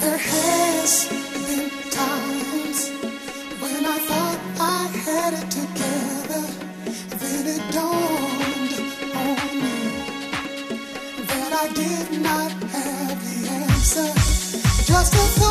There has been times when I thought I had it together. Then it dawned on me that I did not have the answer. Just a thought.